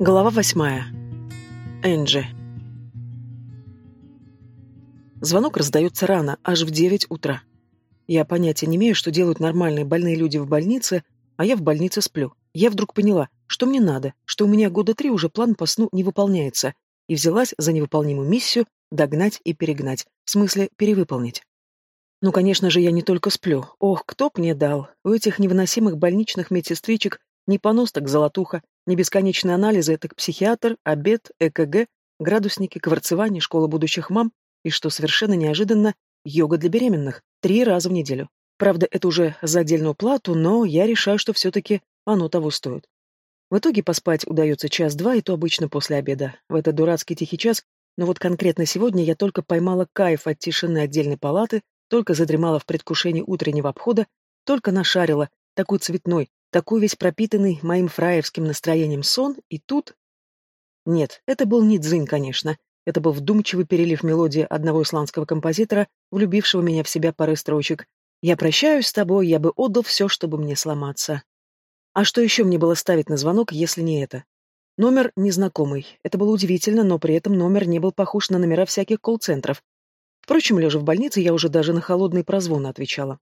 Глава восьмая. Энджи. Звонок раздается рано, аж в девять утра. Я понятия не имею, что делают нормальные больные люди в больнице, а я в больнице сплю. Я вдруг поняла, что мне надо, что у меня года три уже план по сну не выполняется, и взялась за невыполнимую миссию догнать и перегнать, в смысле перевыполнить. Ну, конечно же, я не только сплю. Ох, кто б мне дал. У этих невыносимых больничных медсестричек не понос, так золотуха, не бесконечные анализы, так психиатр, обед, ЭКГ, градусники, кварцевание, школа будущих мам и, что совершенно неожиданно, йога для беременных. Три раза в неделю. Правда, это уже за отдельную плату, но я решаю, что все-таки оно того стоит. В итоге поспать удается час-два, и то обычно после обеда. В этот дурацкий тихий час, но вот конкретно сегодня я только поймала кайф от тишины отдельной палаты, только задремала в предвкушении утреннего обхода, только нашарила, такой цветной, такой весь пропитанный моим фраевским настроением сон, и тут... Нет, это был не дзынь, конечно. Это был вдумчивый перелив мелодии одного исландского композитора, влюбившего меня в себя пары строчек. «Я прощаюсь с тобой, я бы отдал все, чтобы мне сломаться». А что еще мне было ставить на звонок, если не это? Номер незнакомый. Это было удивительно, но при этом номер не был похож на номера всяких колл-центров. Впрочем, лежа в больнице, я уже даже на холодные прозвоны отвечала.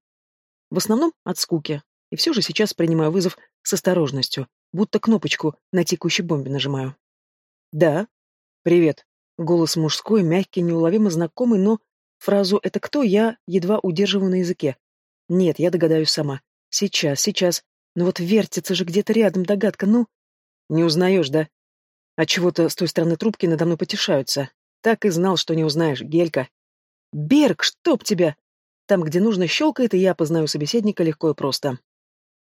В основном от скуки, и все же сейчас принимаю вызов с осторожностью, будто кнопочку на текущей бомбе нажимаю. «Да». «Привет». Голос мужской, мягкий, неуловимо знакомый, но фразу «это кто?» я едва удерживаю на языке. Нет, я догадаюсь сама. Сейчас, сейчас. Но вот вертится же где-то рядом догадка, ну... Не узнаешь, да? А чего-то с той стороны трубки надо мной потешаются. Так и знал, что не узнаешь, Гелька. Берг, чтоб тебя! Там, где нужно, щелкает, и я познаю собеседника легко и просто.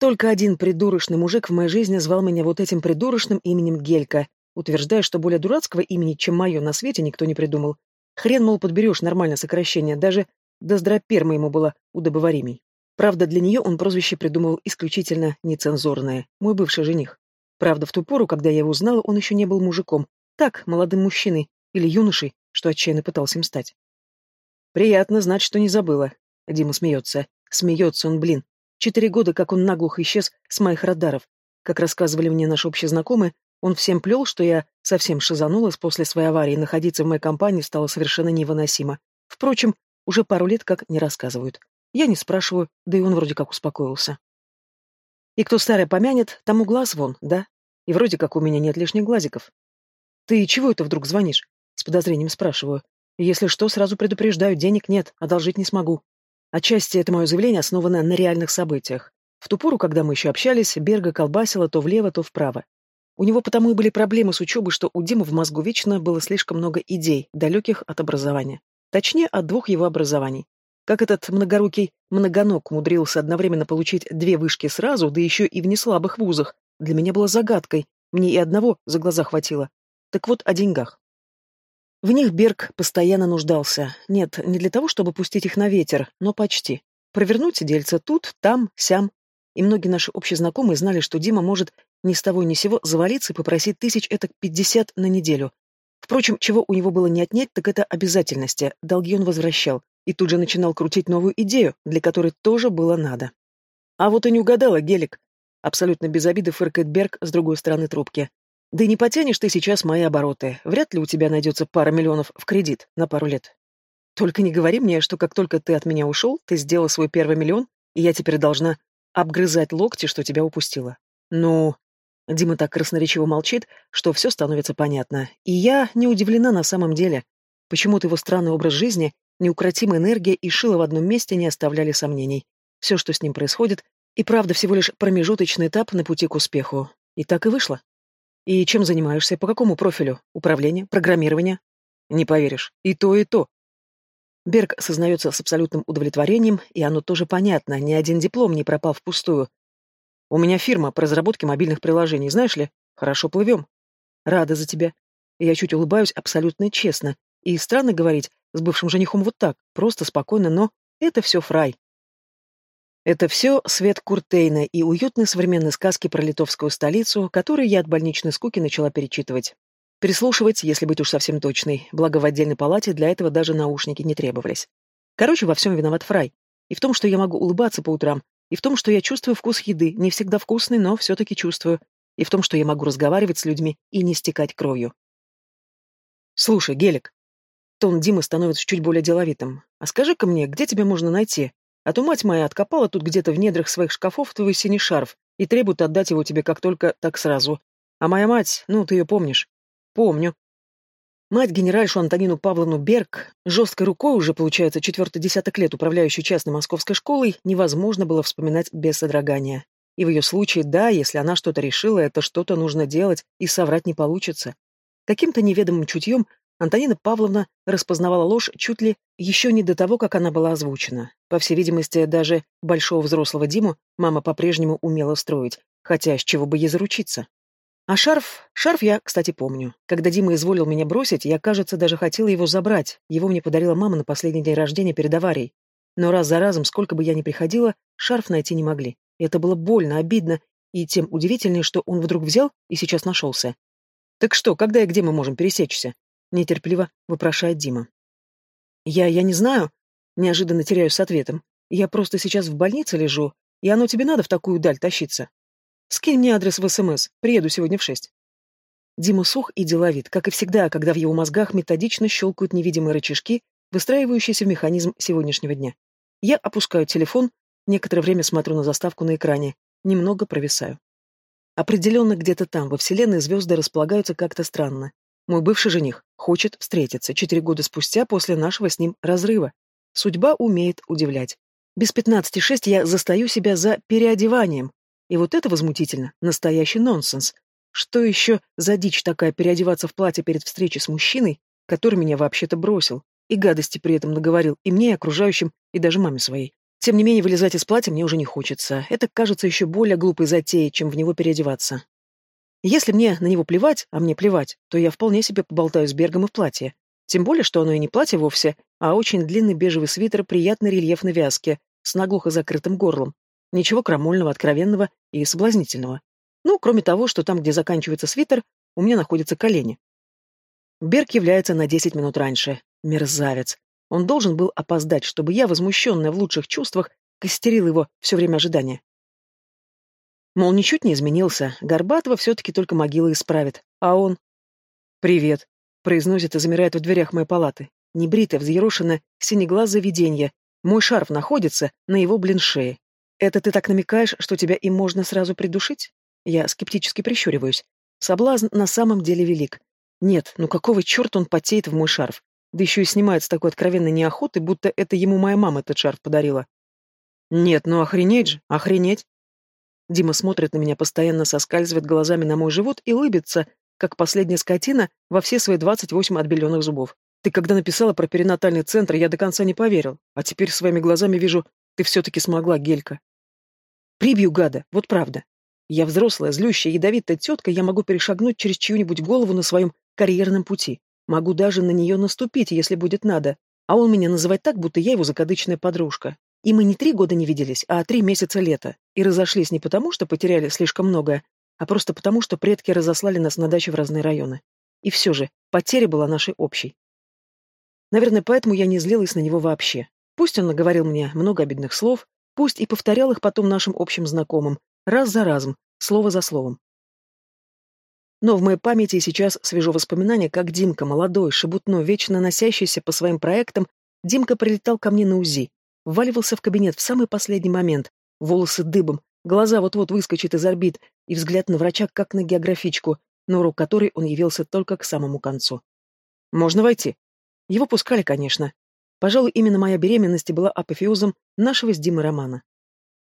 Только один придурочный мужик в моей жизни звал меня вот этим придурочным именем Гелька, утверждая, что более дурацкого имени, чем мое, на свете никто не придумал. Хрен, мол, подберешь нормальное сокращение, даже доздроперма ему было удобоваримей. Правда, для нее он прозвище придумывал исключительно нецензурное, мой бывший жених. Правда, в ту пору, когда я его узнала, он еще не был мужиком, так, молодым мужчиной или юношей, что отчаянно пытался им стать. «Приятно знать, что не забыла», — Дима смеется. Смеется он, блин. Четыре года, как он наглухо исчез с моих радаров. Как рассказывали мне наши общие знакомые, он всем плел, что я совсем шизанулась после своей аварии, находиться в моей компании стало совершенно невыносимо. Впрочем, уже пару лет как не рассказывают. Я не спрашиваю, да и он вроде как успокоился. И кто старый помянет, тому глаз вон, да? И вроде как у меня нет лишних глазиков. Ты чего это вдруг звонишь? С подозрением спрашиваю. Если что, сразу предупреждаю, денег нет, одолжить не смогу. Отчасти это мое заявление основано на реальных событиях. В ту пору, когда мы еще общались, Берга колбасила то влево, то вправо. У него потому и были проблемы с учебой, что у Димы в мозгу вечно было слишком много идей, далеких от образования. Точнее, от двух его образований. Как этот многорукий многоног умудрился одновременно получить две вышки сразу, да еще и в неслабых вузах, для меня было загадкой, мне и одного за глаза хватило. Так вот, о деньгах. В них Берг постоянно нуждался. Нет, не для того, чтобы пустить их на ветер, но почти. Провернуть дельца тут, там, сям. И многие наши общие знакомые знали, что Дима может ни с того ни сего завалиться и попросить тысяч этак пятьдесят на неделю. Впрочем, чего у него было не отнять, так это обязательности, долги он возвращал. И тут же начинал крутить новую идею, для которой тоже было надо. А вот и не угадала, Гелик. Абсолютно без обиды фыркает Берг с другой стороны трубки. Да и не потянешь ты сейчас мои обороты. Вряд ли у тебя найдется пара миллионов в кредит на пару лет. Только не говори мне, что как только ты от меня ушел, ты сделал свой первый миллион, и я теперь должна обгрызать локти, что тебя упустила. Ну... Дима так красноречиво молчит, что все становится понятно. И я не удивлена на самом деле. Почему-то его странный образ жизни, неукротимая энергия и шило в одном месте не оставляли сомнений. Все, что с ним происходит, и правда всего лишь промежуточный этап на пути к успеху. И так и вышло. И чем занимаешься? По какому профилю? Управление? Программирование? Не поверишь. И то, и то. Берг сознается с абсолютным удовлетворением, и оно тоже понятно, ни один диплом не пропал впустую. У меня фирма по разработке мобильных приложений, знаешь ли? Хорошо плывем. Рада за тебя. Я чуть улыбаюсь абсолютно честно. И странно говорить с бывшим женихом вот так, просто спокойно, но это все фрай. Это все свет Куртейна и уютные современные сказки про литовскую столицу, которые я от больничной скуки начала перечитывать. Переслушивать, если быть уж совсем точной, благо в отдельной палате для этого даже наушники не требовались. Короче, во всем виноват Фрай. И в том, что я могу улыбаться по утрам, и в том, что я чувствую вкус еды, не всегда вкусный, но все-таки чувствую. и в том, что я могу разговаривать с людьми и не стекать кровью. «Слушай, Гелик», тон Димы становится чуть более деловитым, «а скажи-ка мне, где тебя можно найти? А то мать моя откопала тут где-то в недрах своих шкафов твой синий шарф и требует отдать его тебе как только, так сразу. А моя мать, ну, ты ее помнишь?» «Помню», Мать генеральшу Антонину Павловну Берг, жесткой рукой уже, получается, четвертый десяток лет управляющей частной московской школой, невозможно было вспоминать без содрогания. И в ее случае, да, если она что-то решила, это что-то нужно делать, и соврать не получится. Каким-то неведомым чутьем Антонина Павловна распознавала ложь чуть ли еще не до того, как она была озвучена. По всей видимости, даже большого взрослого Диму мама по-прежнему умела строить, хотя с чего бы ей заручиться. А шарф... Шарф я, кстати, помню. Когда Дима изволил меня бросить, я, кажется, даже хотела его забрать. Его мне подарила мама на последний день рождения перед аварией. Но раз за разом, сколько бы я ни приходила, шарф найти не могли. Это было больно, обидно, и тем удивительнее, что он вдруг взял и сейчас нашелся. «Так что, когда и где мы можем пересечься?» — нетерпеливо вопрошает Дима. «Я... я не знаю». Неожиданно теряюсь с ответом. «Я просто сейчас в больнице лежу, и оно тебе надо в такую даль тащиться?» Скинь мне адрес в СМС. Приеду сегодня в шесть. Дима сух и деловит, как и всегда, когда в его мозгах методично щелкают невидимые рычажки, выстраивающиеся в механизм сегодняшнего дня. Я опускаю телефон, некоторое время смотрю на заставку на экране, немного провисаю. Определенно где-то там, во Вселенной, звезды располагаются как-то странно. Мой бывший жених хочет встретиться четыре года спустя после нашего с ним разрыва. Судьба умеет удивлять. Без пятнадцати шесть я застаю себя за переодеванием, и вот это возмутительно, настоящий нонсенс. Что еще за дичь такая переодеваться в платье перед встречей с мужчиной, который меня вообще-то бросил, и гадости при этом наговорил и мне, и окружающим, и даже маме своей. Тем не менее, вылезать из платья мне уже не хочется. Это кажется еще более глупой затеей, чем в него переодеваться. Если мне на него плевать, а мне плевать, то я вполне себе поболтаю с Бергом и в платье. Тем более, что оно и не платье вовсе, а очень длинный бежевый свитер приятной рельефной вязки, с наглухо закрытым горлом. Ничего крамольного, откровенного и соблазнительного. Ну, кроме того, что там, где заканчивается свитер, у меня находятся колени. Берг является на десять минут раньше. Мерзавец. Он должен был опоздать, чтобы я, возмущенная в лучших чувствах, костерил его все время ожидания. Мол, ничуть не изменился, Горбатова все-таки только могила исправит, а он... «Привет», — произносит и замирает в дверях моей палаты. Небритое, взъерошенное, синеглазое виденье. Мой шарф находится на его блин шее. Это ты так намекаешь, что тебя им можно сразу придушить? Я скептически прищуриваюсь. Соблазн на самом деле велик. Нет, ну какого черта он потеет в мой шарф? Да еще и снимает с такой откровенной неохоты, будто это ему моя мама этот шарф подарила. Нет, ну охренеть же, охренеть. Дима смотрит на меня, постоянно соскальзывает глазами на мой живот и улыбится, как последняя скотина во все свои двадцать восемь отбеленных зубов. Ты когда написала про перинатальный центр, я до конца не поверил, а теперь своими глазами вижу, ты все-таки смогла, Гелька. Прибью гада, вот правда. Я взрослая, злющая, ядовитая тетка, я могу перешагнуть через чью-нибудь голову на своем карьерном пути. Могу даже на нее наступить, если будет надо. А он меня называет так, будто я его закадычная подружка. И мы не три года не виделись, а три месяца лета. И разошлись не потому, что потеряли слишком многое, а просто потому, что предки разослали нас на дачу в разные районы. И все же, потеря была нашей общей. Наверное, поэтому я не злилась на него вообще. Пусть он наговорил мне много обидных слов, пусть и повторял их потом нашим общим знакомым, раз за разом, слово за словом. Но в моей памяти сейчас свежо воспоминание, как Димка, молодой, шебутной, вечно носящийся по своим проектам, Димка прилетал ко мне на УЗИ, вваливался в кабинет в самый последний момент, волосы дыбом, глаза вот-вот выскочат из орбит, и взгляд на врача, как на географичку, на урок которой он явился только к самому концу. «Можно войти?» Его пускали, конечно, Пожалуй, именно моя беременность была апофеозом нашего с Димой романа.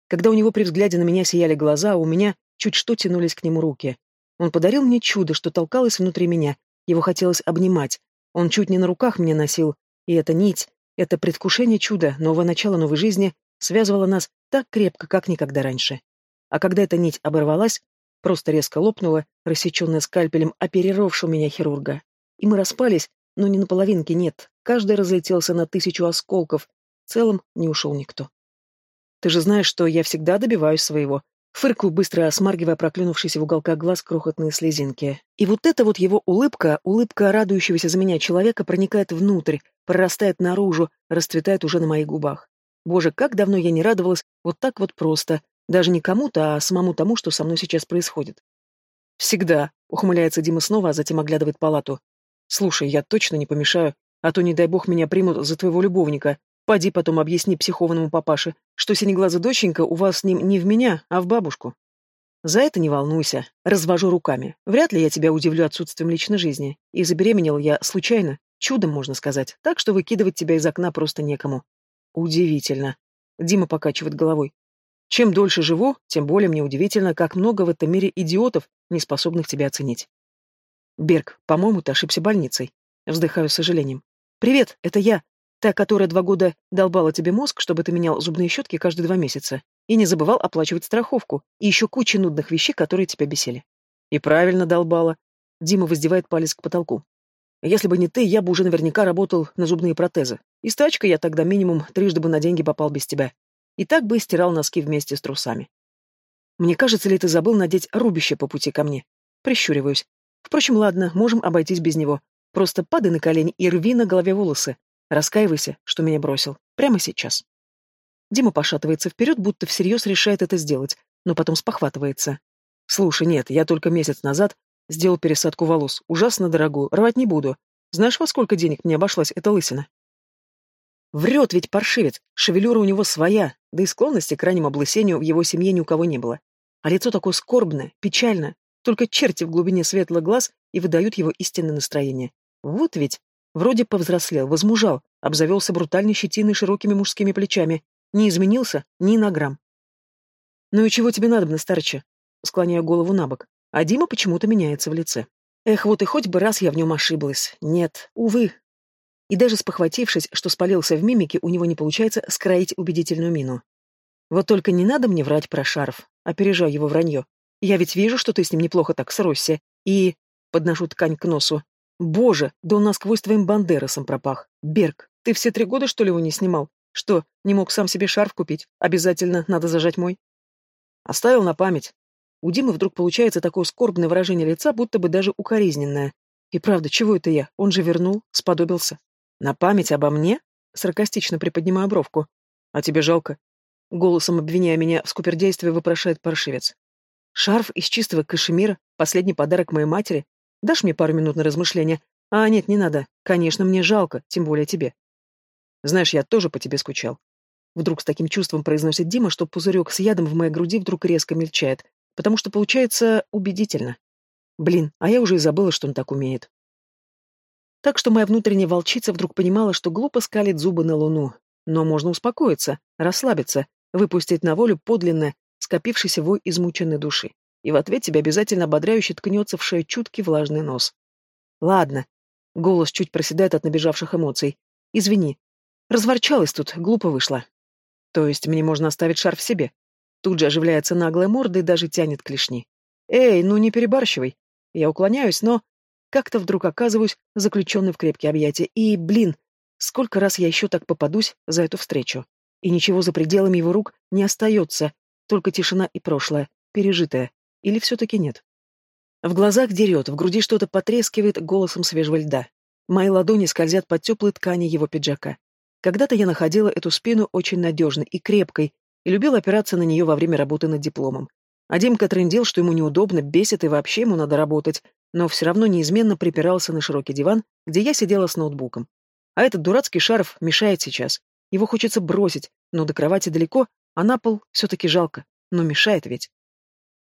Когда у него при взгляде на меня сияли глаза, у меня чуть что тянулись к нему руки. Он подарил мне чудо, что толкалось внутри меня. Его хотелось обнимать. Он чуть не на руках меня носил. И эта нить, это предвкушение чуда, нового начала новой жизни, связывала нас так крепко, как никогда раньше. А когда эта нить оборвалась, просто резко лопнула, рассеченная скальпелем оперировавшего меня хирурга. И мы распались, но не на половинке, нет. Каждый разлетелся на тысячу осколков. В целом не ушел никто. Ты же знаешь, что я всегда добиваюсь своего. Фыркаю, быстро осмаргивая проклюнувшиеся в уголках глаз крохотные слезинки. И вот эта вот его улыбка, улыбка радующегося за меня человека, проникает внутрь, прорастает наружу, расцветает уже на моих губах. Боже, как давно я не радовалась вот так вот просто, даже не кому-то, а самому тому, что со мной сейчас происходит. Всегда, ухмыляется Дима снова, а затем оглядывает палату. Слушай, я точно не помешаю, а то, не дай бог, меня примут за твоего любовника. Поди потом объясни психованному папаше, что синеглазая доченька у вас с ним не в меня, а в бабушку. За это не волнуйся. Развожу руками. Вряд ли я тебя удивлю отсутствием личной жизни. И забеременел я случайно. Чудом, можно сказать. Так что выкидывать тебя из окна просто некому. Удивительно. Дима покачивает головой. Чем дольше живу, тем более мне удивительно, как много в этом мире идиотов, не способных тебя оценить. Берг, по-моему, ты ошибся больницей. Вздыхаю с сожалением. Привет, это я. Та, которая два года долбала тебе мозг, чтобы ты менял зубные щетки каждые два месяца. И не забывал оплачивать страховку. И еще куча нудных вещей, которые тебя бесили. И правильно долбала. Дима воздевает палец к потолку. Если бы не ты, я бы уже наверняка работал на зубные протезы. И с тачкой я тогда минимум трижды бы на деньги попал без тебя. И так бы стирал носки вместе с трусами. Мне кажется ли ты забыл надеть рубище по пути ко мне? Прищуриваюсь. Впрочем, ладно, можем обойтись без него. Просто падай на колени и рви на голове волосы. Раскаивайся, что меня бросил. Прямо сейчас. Дима пошатывается вперед, будто всерьез решает это сделать, но потом спохватывается. Слушай, нет, я только месяц назад сделал пересадку волос. Ужасно дорогую, рвать не буду. Знаешь, во сколько денег мне обошлась эта лысина? Врет ведь паршивец, шевелюра у него своя, да и склонности к раннему облысению в его семье ни у кого не было. А лицо такое скорбное, печальное, только черти в глубине светлых глаз и выдают его истинное настроение. Вот ведь Вроде повзрослел, возмужал, обзавелся брутальной щетиной широкими мужскими плечами. Не изменился ни на грамм. «Ну и чего тебе надо, старче?» Склоняю голову на бок. А Дима почему-то меняется в лице. Эх, вот и хоть бы раз я в нем ошиблась. Нет, увы. И даже спохватившись, что спалился в мимике, у него не получается скроить убедительную мину. Вот только не надо мне врать про шарф. Опережаю его вранье. Я ведь вижу, что ты с ним неплохо так сросся. И... Подношу ткань к носу. Боже, да он насквозь твоим бандерасом пропах. Берг, ты все три года, что ли, его не снимал? Что, не мог сам себе шарф купить? Обязательно надо зажать мой? Оставил на память. У Димы вдруг получается такое скорбное выражение лица, будто бы даже укоризненное. И правда, чего это я? Он же вернул, сподобился. На память обо мне? Саркастично приподнимаю бровку. А тебе жалко? Голосом обвиняя меня в скупердействе, вопрошает паршивец. Шарф из чистого кашемира, последний подарок моей матери, Дашь мне пару минут на размышление? А, нет, не надо. Конечно, мне жалко, тем более тебе. Знаешь, я тоже по тебе скучал. Вдруг с таким чувством произносит Дима, что пузырек с ядом в моей груди вдруг резко мельчает, потому что получается убедительно. Блин, а я уже и забыла, что он так умеет. Так что моя внутренняя волчица вдруг понимала, что глупо скалит зубы на луну. Но можно успокоиться, расслабиться, выпустить на волю подлинное, скопившийся вой измученной души и в ответ тебе обязательно ободряюще ткнется в шею чуткий влажный нос. Ладно. Голос чуть проседает от набежавших эмоций. Извини. Разворчалась тут, глупо вышло. То есть мне можно оставить шарф себе? Тут же оживляется наглая морда и даже тянет клешни. Эй, ну не перебарщивай. Я уклоняюсь, но... Как-то вдруг оказываюсь заключенный в крепкие объятия. И, блин, сколько раз я еще так попадусь за эту встречу. И ничего за пределами его рук не остается, только тишина и прошлое, пережитое. Или все-таки нет? В глазах дерет, в груди что-то потрескивает голосом свежего льда. Мои ладони скользят под теплой ткани его пиджака. Когда-то я находила эту спину очень надежной и крепкой, и любила опираться на нее во время работы над дипломом. А Димка трындел, что ему неудобно, бесит и вообще ему надо работать, но все равно неизменно припирался на широкий диван, где я сидела с ноутбуком. А этот дурацкий шарф мешает сейчас. Его хочется бросить, но до кровати далеко, а на пол все-таки жалко. Но мешает ведь.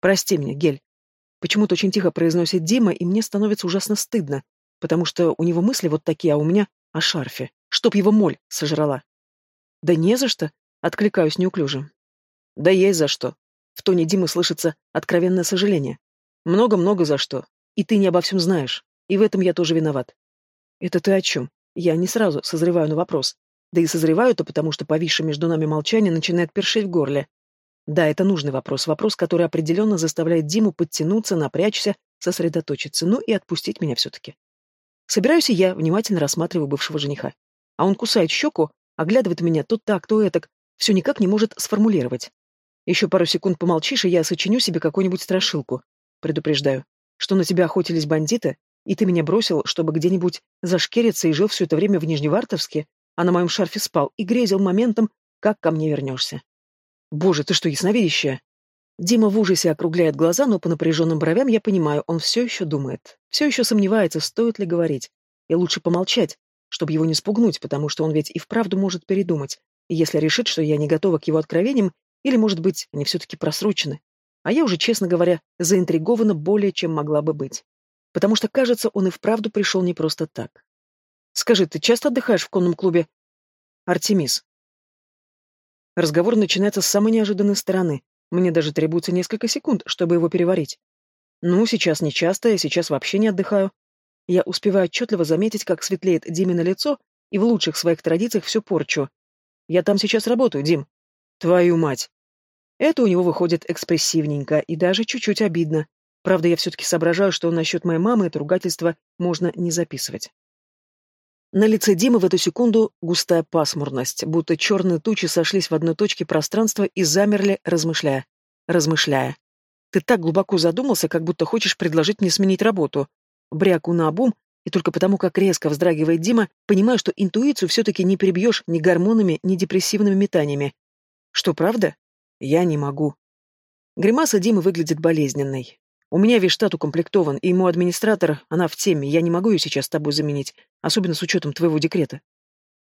Прости меня, Гель. Почему-то очень тихо произносит Дима, и мне становится ужасно стыдно, потому что у него мысли вот такие, а у меня о шарфе. Чтоб его моль сожрала. Да не за что, откликаюсь неуклюже. Да есть за что. В тоне Димы слышится откровенное сожаление. Много-много за что. И ты не обо всем знаешь. И в этом я тоже виноват. Это ты о чем? Я не сразу созреваю на вопрос. Да и созреваю-то потому, что повисшее между нами молчание начинает першить в горле. Да, это нужный вопрос, вопрос, который определенно заставляет Диму подтянуться, напрячься, сосредоточиться, ну и отпустить меня все-таки. Собираюсь и я, внимательно рассматриваю бывшего жениха. А он кусает щеку, оглядывает меня то так, то этак, все никак не может сформулировать. Еще пару секунд помолчишь, и я сочиню себе какую-нибудь страшилку. Предупреждаю, что на тебя охотились бандиты, и ты меня бросил, чтобы где-нибудь зашкериться и жил все это время в Нижневартовске, а на моем шарфе спал и грезил моментом, как ко мне вернешься. Боже, ты что, ясновидящая? Дима в ужасе округляет глаза, но по напряженным бровям я понимаю, он все еще думает. Все еще сомневается, стоит ли говорить. И лучше помолчать, чтобы его не спугнуть, потому что он ведь и вправду может передумать. Если решит, что я не готова к его откровениям, или, может быть, они все-таки просрочены. А я уже, честно говоря, заинтригована более, чем могла бы быть. Потому что, кажется, он и вправду пришел не просто так. Скажи, ты часто отдыхаешь в конном клубе? Артемис. Разговор начинается с самой неожиданной стороны. Мне даже требуется несколько секунд, чтобы его переварить. Ну, сейчас не часто, я сейчас вообще не отдыхаю. Я успеваю отчетливо заметить, как светлеет Димина лицо, и в лучших своих традициях все порчу. Я там сейчас работаю, Дим. Твою мать. Это у него выходит экспрессивненько и даже чуть-чуть обидно. Правда, я все-таки соображаю, что насчет моей мамы это ругательство можно не записывать. На лице Димы в эту секунду густая пасмурность, будто черные тучи сошлись в одной точке пространства и замерли, размышляя. Размышляя. Ты так глубоко задумался, как будто хочешь предложить мне сменить работу. Бряку на обум, и только потому, как резко вздрагивает Дима, понимаю, что интуицию все-таки не перебьешь ни гормонами, ни депрессивными метаниями. Что, правда? Я не могу. Гримаса Димы выглядит болезненной. У меня весь штат укомплектован, и ему администратор, она в теме, я не могу ее сейчас с тобой заменить, особенно с учетом твоего декрета.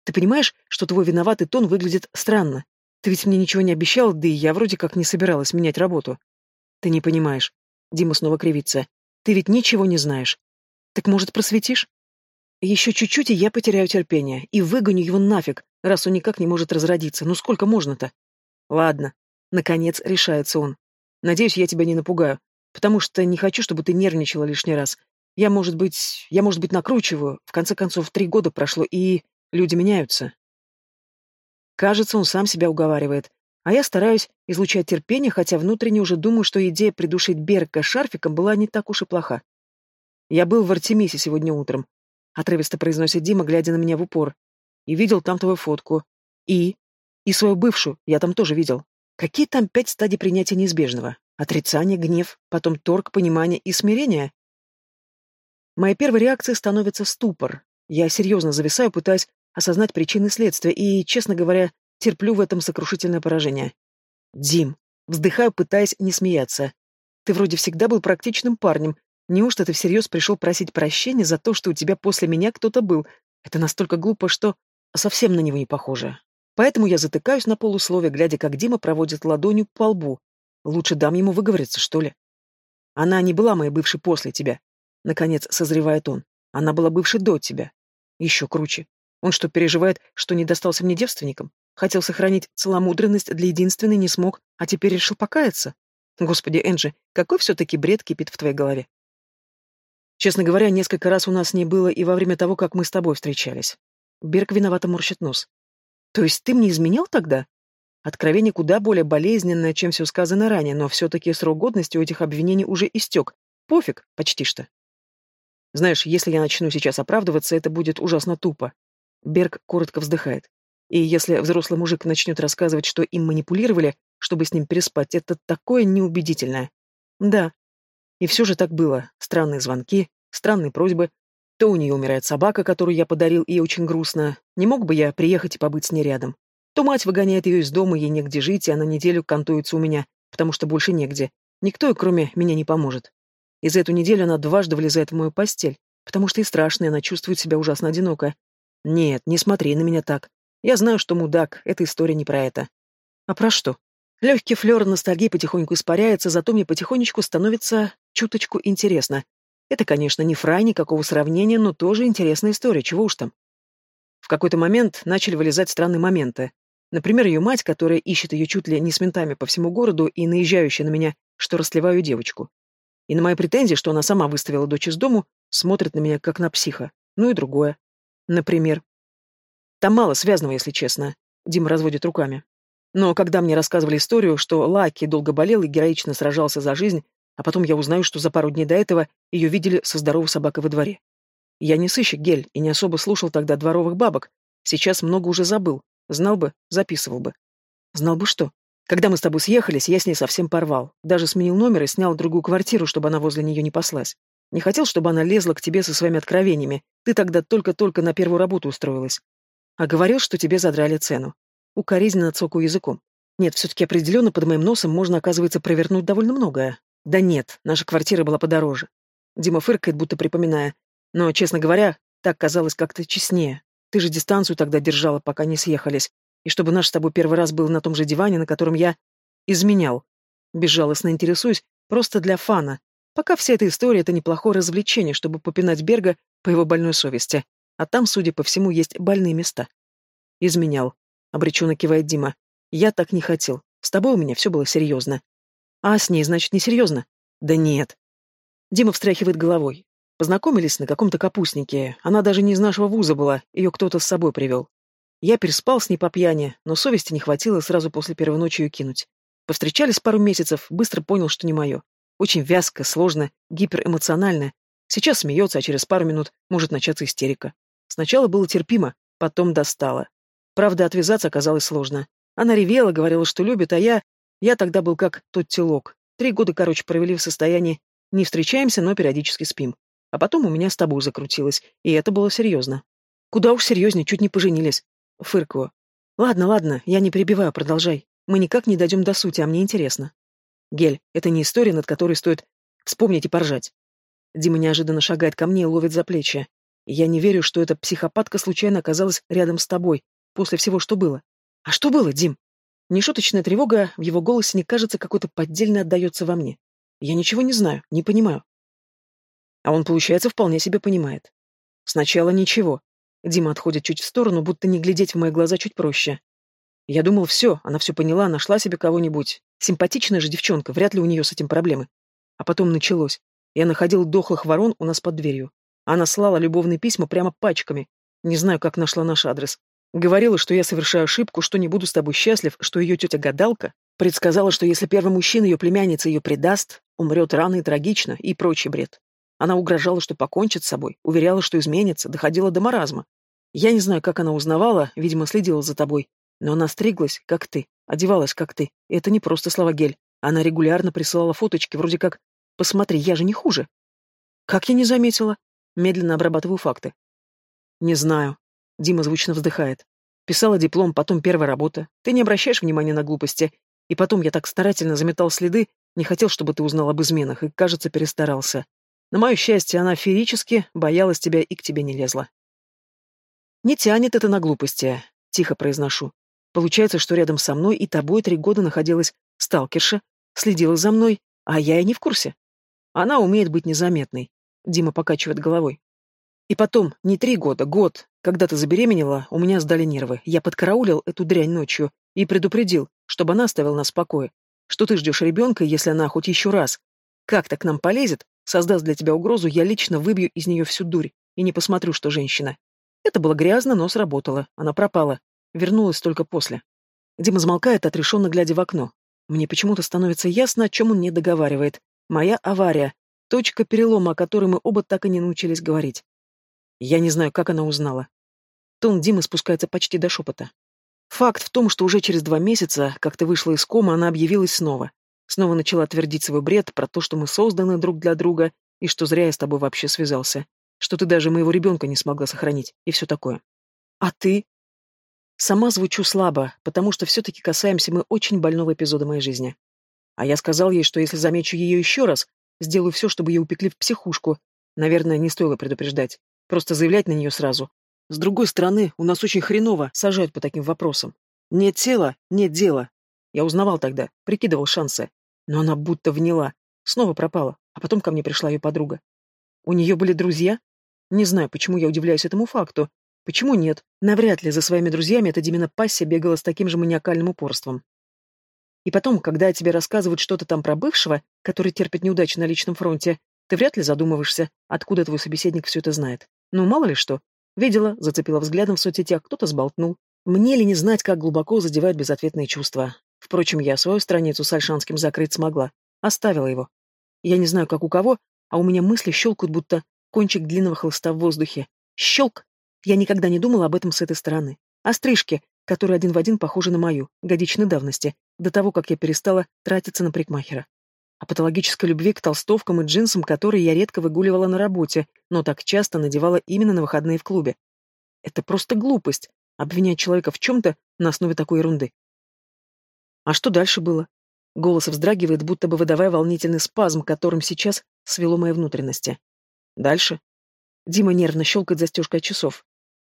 Ты понимаешь, что твой виноватый тон выглядит странно? Ты ведь мне ничего не обещал, да и я вроде как не собиралась менять работу. Ты не понимаешь. Дима снова кривится. Ты ведь ничего не знаешь. Так, может, просветишь? Еще чуть-чуть, и я потеряю терпение, и выгоню его нафиг, раз он никак не может разродиться. Ну сколько можно-то? Ладно. Наконец решается он. Надеюсь, я тебя не напугаю потому что не хочу, чтобы ты нервничала лишний раз. Я, может быть, я, может быть, накручиваю. В конце концов, три года прошло, и люди меняются. Кажется, он сам себя уговаривает. А я стараюсь излучать терпение, хотя внутренне уже думаю, что идея придушить Берка шарфиком была не так уж и плоха. Я был в Артемисе сегодня утром. Отрывисто произносит Дима, глядя на меня в упор. И видел там твою фотку. И? И свою бывшую я там тоже видел. Какие там пять стадий принятия неизбежного? Отрицание, гнев, потом торг, понимание и смирение. Моей первой реакцией становится ступор. Я серьезно зависаю, пытаясь осознать причины следствия и, честно говоря, терплю в этом сокрушительное поражение. Дим, вздыхаю, пытаясь не смеяться. Ты вроде всегда был практичным парнем. Неужто ты всерьез пришел просить прощения за то, что у тебя после меня кто-то был? Это настолько глупо, что совсем на него не похоже. Поэтому я затыкаюсь на полусловие, глядя, как Дима проводит ладонью по лбу, Лучше дам ему выговориться, что ли. Она не была моей бывшей после тебя. Наконец созревает он. Она была бывшей до тебя. Еще круче. Он что, переживает, что не достался мне девственником? Хотел сохранить целомудренность для единственной, не смог, а теперь решил покаяться? Господи, Энджи, какой все-таки бред кипит в твоей голове? Честно говоря, несколько раз у нас не было и во время того, как мы с тобой встречались. Берг виновато морщит нос. То есть ты мне изменял тогда? Откровение куда более болезненное, чем все сказано ранее, но все-таки срок годности у этих обвинений уже истек. Пофиг, почти что. Знаешь, если я начну сейчас оправдываться, это будет ужасно тупо. Берг коротко вздыхает. И если взрослый мужик начнет рассказывать, что им манипулировали, чтобы с ним переспать, это такое неубедительное. Да. И все же так было. Странные звонки, странные просьбы. То у нее умирает собака, которую я подарил, и очень грустно. Не мог бы я приехать и побыть с ней рядом? То мать выгоняет ее из дома, ей негде жить, и она неделю кантуется у меня, потому что больше негде. Никто, кроме меня, не поможет. И за эту неделю она дважды влезает в мою постель, потому что и страшно, и она чувствует себя ужасно одиноко. Нет, не смотри на меня так. Я знаю, что мудак, эта история не про это. А про что? Легкий флер ностальгии потихоньку испаряется, зато мне потихонечку становится чуточку интересно. Это, конечно, не фрай, никакого сравнения, но тоже интересная история, чего уж там. В какой-то момент начали вылезать странные моменты. Например, ее мать, которая ищет ее чуть ли не с ментами по всему городу и наезжающая на меня, что расслеваю девочку. И на мои претензии, что она сама выставила дочь из дому, смотрит на меня как на психа. Ну и другое. Например. Там мало связанного, если честно. Дима разводит руками. Но когда мне рассказывали историю, что Лаки долго болел и героично сражался за жизнь, а потом я узнаю, что за пару дней до этого ее видели со здоровой собакой во дворе. Я не сыщик, Гель, и не особо слушал тогда дворовых бабок. Сейчас много уже забыл, Знал бы, записывал бы. Знал бы что? Когда мы с тобой съехались, я с ней совсем порвал. Даже сменил номер и снял другую квартиру, чтобы она возле нее не паслась. Не хотел, чтобы она лезла к тебе со своими откровениями. Ты тогда только-только на первую работу устроилась. А говорил, что тебе задрали цену. Укоризненно цокаю языком. Нет, все-таки определенно под моим носом можно, оказывается, провернуть довольно многое. Да нет, наша квартира была подороже. Дима фыркает, будто припоминая. Но, честно говоря, так казалось как-то честнее. Ты же дистанцию тогда держала, пока не съехались. И чтобы наш с тобой первый раз был на том же диване, на котором я изменял. Безжалостно интересуюсь, просто для фана. Пока вся эта история — это неплохое развлечение, чтобы попинать Берга по его больной совести. А там, судя по всему, есть больные места. Изменял. Обреченно кивает Дима. Я так не хотел. С тобой у меня все было серьезно. А с ней, значит, несерьезно? Да нет. Дима встряхивает головой. Познакомились на каком-то капустнике. Она даже не из нашего вуза была, ее кто-то с собой привел. Я переспал с ней по пьяни, но совести не хватило сразу после первой ночи ее кинуть. Повстречались пару месяцев, быстро понял, что не мое. Очень вязко, сложно, гиперэмоционально. Сейчас смеется, а через пару минут может начаться истерика. Сначала было терпимо, потом достало. Правда, отвязаться оказалось сложно. Она ревела, говорила, что любит, а я... Я тогда был как тот телок. Три года, короче, провели в состоянии «не встречаемся, но периодически спим». А потом у меня с тобой закрутилось, и это было серьезно. Куда уж серьезнее, чуть не поженились. Фыркаю. Ладно, ладно, я не перебиваю, продолжай. Мы никак не дойдем до сути, а мне интересно. Гель, это не история, над которой стоит вспомнить и поржать. Дима неожиданно шагает ко мне и ловит за плечи. Я не верю, что эта психопатка случайно оказалась рядом с тобой, после всего, что было. А что было, Дим? Нешуточная тревога в его голосе не кажется какой-то поддельно отдается во мне. Я ничего не знаю, не понимаю. А он, получается, вполне себе понимает. Сначала ничего. Дима отходит чуть в сторону, будто не глядеть в мои глаза чуть проще. Я думал, все, она все поняла, нашла себе кого-нибудь. Симпатичная же девчонка, вряд ли у нее с этим проблемы. А потом началось. Я находил дохлых ворон у нас под дверью. Она слала любовные письма прямо пачками. Не знаю, как нашла наш адрес. Говорила, что я совершаю ошибку, что не буду с тобой счастлив, что ее тетя-гадалка предсказала, что если первый мужчина ее племянница ее предаст, умрет рано и трагично, и прочий бред. Она угрожала, что покончит с собой, уверяла, что изменится, доходила до маразма. Я не знаю, как она узнавала, видимо, следила за тобой, но она стриглась, как ты, одевалась, как ты. И это не просто слова гель. Она регулярно присылала фоточки, вроде как «Посмотри, я же не хуже». Как я не заметила? Медленно обрабатываю факты. Не знаю. Дима звучно вздыхает. Писала диплом, потом первая работа. Ты не обращаешь внимания на глупости. И потом я так старательно заметал следы, не хотел, чтобы ты узнал об изменах, и, кажется, перестарался. На мое счастье, она феерически боялась тебя и к тебе не лезла. Не тянет это на глупости, тихо произношу. Получается, что рядом со мной и тобой три года находилась сталкерша, следила за мной, а я и не в курсе. Она умеет быть незаметной. Дима покачивает головой. И потом, не три года, год. Когда ты забеременела, у меня сдали нервы. Я подкараулил эту дрянь ночью и предупредил, чтобы она оставила нас в покое. Что ты ждешь ребенка, если она хоть еще раз как-то к нам полезет, Создаст для тебя угрозу, я лично выбью из нее всю дурь и не посмотрю, что женщина. Это было грязно, но сработало. Она пропала. Вернулась только после. Дима замолкает, отрешенно глядя в окно. Мне почему-то становится ясно, о чем он не договаривает. Моя авария. Точка перелома, о которой мы оба так и не научились говорить. Я не знаю, как она узнала. Тон Димы спускается почти до шепота. Факт в том, что уже через два месяца, как ты вышла из кома, она объявилась снова. Снова начала твердить свой бред про то, что мы созданы друг для друга, и что зря я с тобой вообще связался, что ты даже моего ребенка не смогла сохранить, и все такое. А ты? Сама звучу слабо, потому что все-таки касаемся мы очень больного эпизода моей жизни. А я сказал ей, что если замечу ее еще раз, сделаю все, чтобы ее упекли в психушку. Наверное, не стоило предупреждать. Просто заявлять на нее сразу. С другой стороны, у нас очень хреново сажают по таким вопросам. Нет тела, нет дела. Я узнавал тогда, прикидывал шансы. Но она будто вняла. Снова пропала, а потом ко мне пришла ее подруга. У нее были друзья? Не знаю, почему я удивляюсь этому факту. Почему нет? Навряд ли за своими друзьями эта Димина пассия бегала с таким же маниакальным упорством. И потом, когда тебе рассказывают что-то там про бывшего, который терпит неудачи на личном фронте, ты вряд ли задумываешься, откуда твой собеседник все это знает. Ну, мало ли что. Видела, зацепила взглядом в соцсетях, кто-то сболтнул. Мне ли не знать, как глубоко задевают безответные чувства? Впрочем, я свою страницу с Альшанским закрыть смогла. Оставила его. Я не знаю, как у кого, а у меня мысли щелкают, будто кончик длинного хлыста в воздухе. Щелк! Я никогда не думала об этом с этой стороны. О стрижке, которая один в один похожа на мою, годичной давности, до того, как я перестала тратиться на прикмахера. О патологической любви к толстовкам и джинсам, которые я редко выгуливала на работе, но так часто надевала именно на выходные в клубе. Это просто глупость — обвинять человека в чем-то на основе такой ерунды. А что дальше было? Голос вздрагивает, будто бы выдавая волнительный спазм, которым сейчас свело мои внутренности. Дальше? Дима нервно щелкает застежкой часов.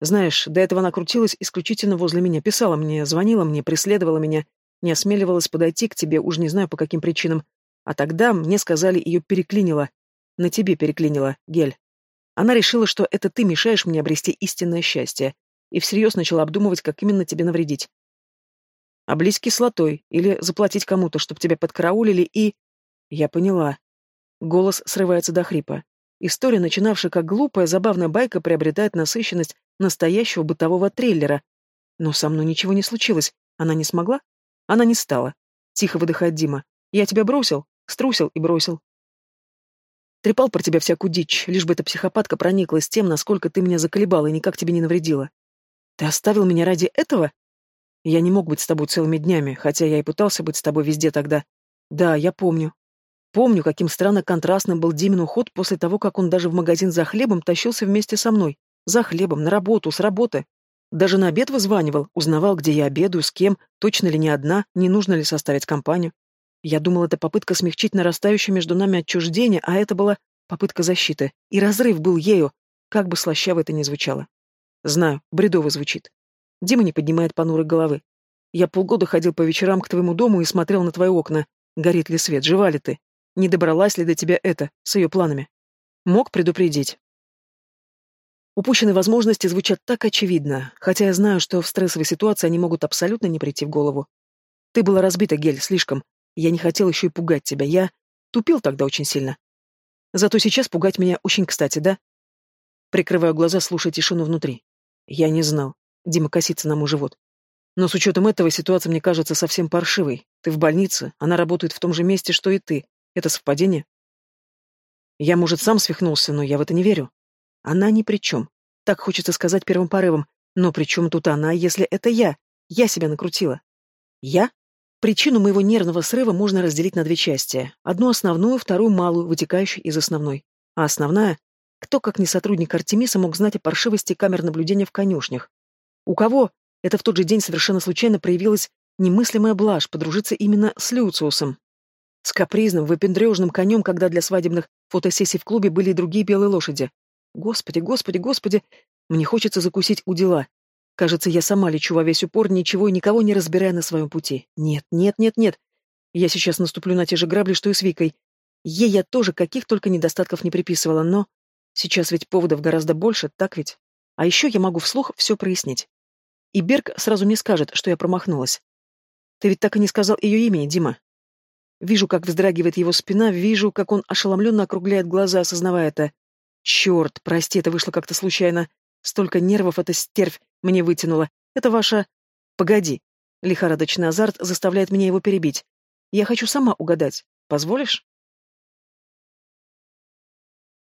Знаешь, до этого она крутилась исключительно возле меня, писала мне, звонила мне, преследовала меня, не осмеливалась подойти к тебе, уж не знаю по каким причинам. А тогда мне сказали, ее переклинило. На тебе переклинило, Гель. Она решила, что это ты мешаешь мне обрести истинное счастье, и всерьез начала обдумывать, как именно тебе навредить. Облить кислотой или заплатить кому-то, чтобы тебя подкараулили и... Я поняла. Голос срывается до хрипа. История, начинавшая как глупая, забавная байка, приобретает насыщенность настоящего бытового триллера. Но со мной ничего не случилось. Она не смогла? Она не стала. Тихо выдыхает Дима. Я тебя бросил, струсил и бросил. Трепал про тебя всякую дичь, лишь бы эта психопатка прониклась тем, насколько ты меня заколебала и никак тебе не навредила. Ты оставил меня ради этого? Я не мог быть с тобой целыми днями, хотя я и пытался быть с тобой везде тогда. Да, я помню. Помню, каким странно контрастным был Димин уход после того, как он даже в магазин за хлебом тащился вместе со мной. За хлебом, на работу, с работы. Даже на обед вызванивал, узнавал, где я обедаю, с кем, точно ли не одна, не нужно ли составить компанию. Я думал, это попытка смягчить нарастающее между нами отчуждение, а это была попытка защиты. И разрыв был ею, как бы слащаво это ни звучало. Знаю, бредово звучит. Дима не поднимает понурой головы. Я полгода ходил по вечерам к твоему дому и смотрел на твои окна. Горит ли свет, жива ли ты? Не добралась ли до тебя это, с ее планами? Мог предупредить. Упущенные возможности звучат так очевидно, хотя я знаю, что в стрессовой ситуации они могут абсолютно не прийти в голову. Ты была разбита, Гель, слишком. Я не хотел еще и пугать тебя. Я тупил тогда очень сильно. Зато сейчас пугать меня очень кстати, да? Прикрываю глаза, слушая тишину внутри. Я не знал. Дима косится на мой живот. Но с учетом этого ситуация мне кажется совсем паршивой. Ты в больнице, она работает в том же месте, что и ты. Это совпадение? Я, может, сам свихнулся, но я в это не верю. Она ни при чем. Так хочется сказать первым порывом. Но при чем тут она, если это я? Я себя накрутила. Я? Причину моего нервного срыва можно разделить на две части. Одну основную, вторую малую, вытекающую из основной. А основная? Кто, как не сотрудник Артемиса, мог знать о паршивости камер наблюдения в конюшнях? У кого? Это в тот же день совершенно случайно проявилась немыслимая блажь подружиться именно с Люциусом. С капризным, выпендрежным конем, когда для свадебных фотосессий в клубе были и другие белые лошади. Господи, господи, господи, мне хочется закусить у дела. Кажется, я сама лечу во весь упор, ничего и никого не разбирая на своем пути. Нет, нет, нет, нет. Я сейчас наступлю на те же грабли, что и с Викой. Ей я тоже каких только недостатков не приписывала, но... Сейчас ведь поводов гораздо больше, так ведь? А еще я могу вслух все прояснить. И Берг сразу мне скажет, что я промахнулась. Ты ведь так и не сказал ее имени, Дима. Вижу, как вздрагивает его спина, вижу, как он ошеломленно округляет глаза, осознавая это. Черт, прости, это вышло как-то случайно. Столько нервов эта стервь мне вытянула. Это ваша... Погоди. Лихорадочный азарт заставляет меня его перебить. Я хочу сама угадать. Позволишь?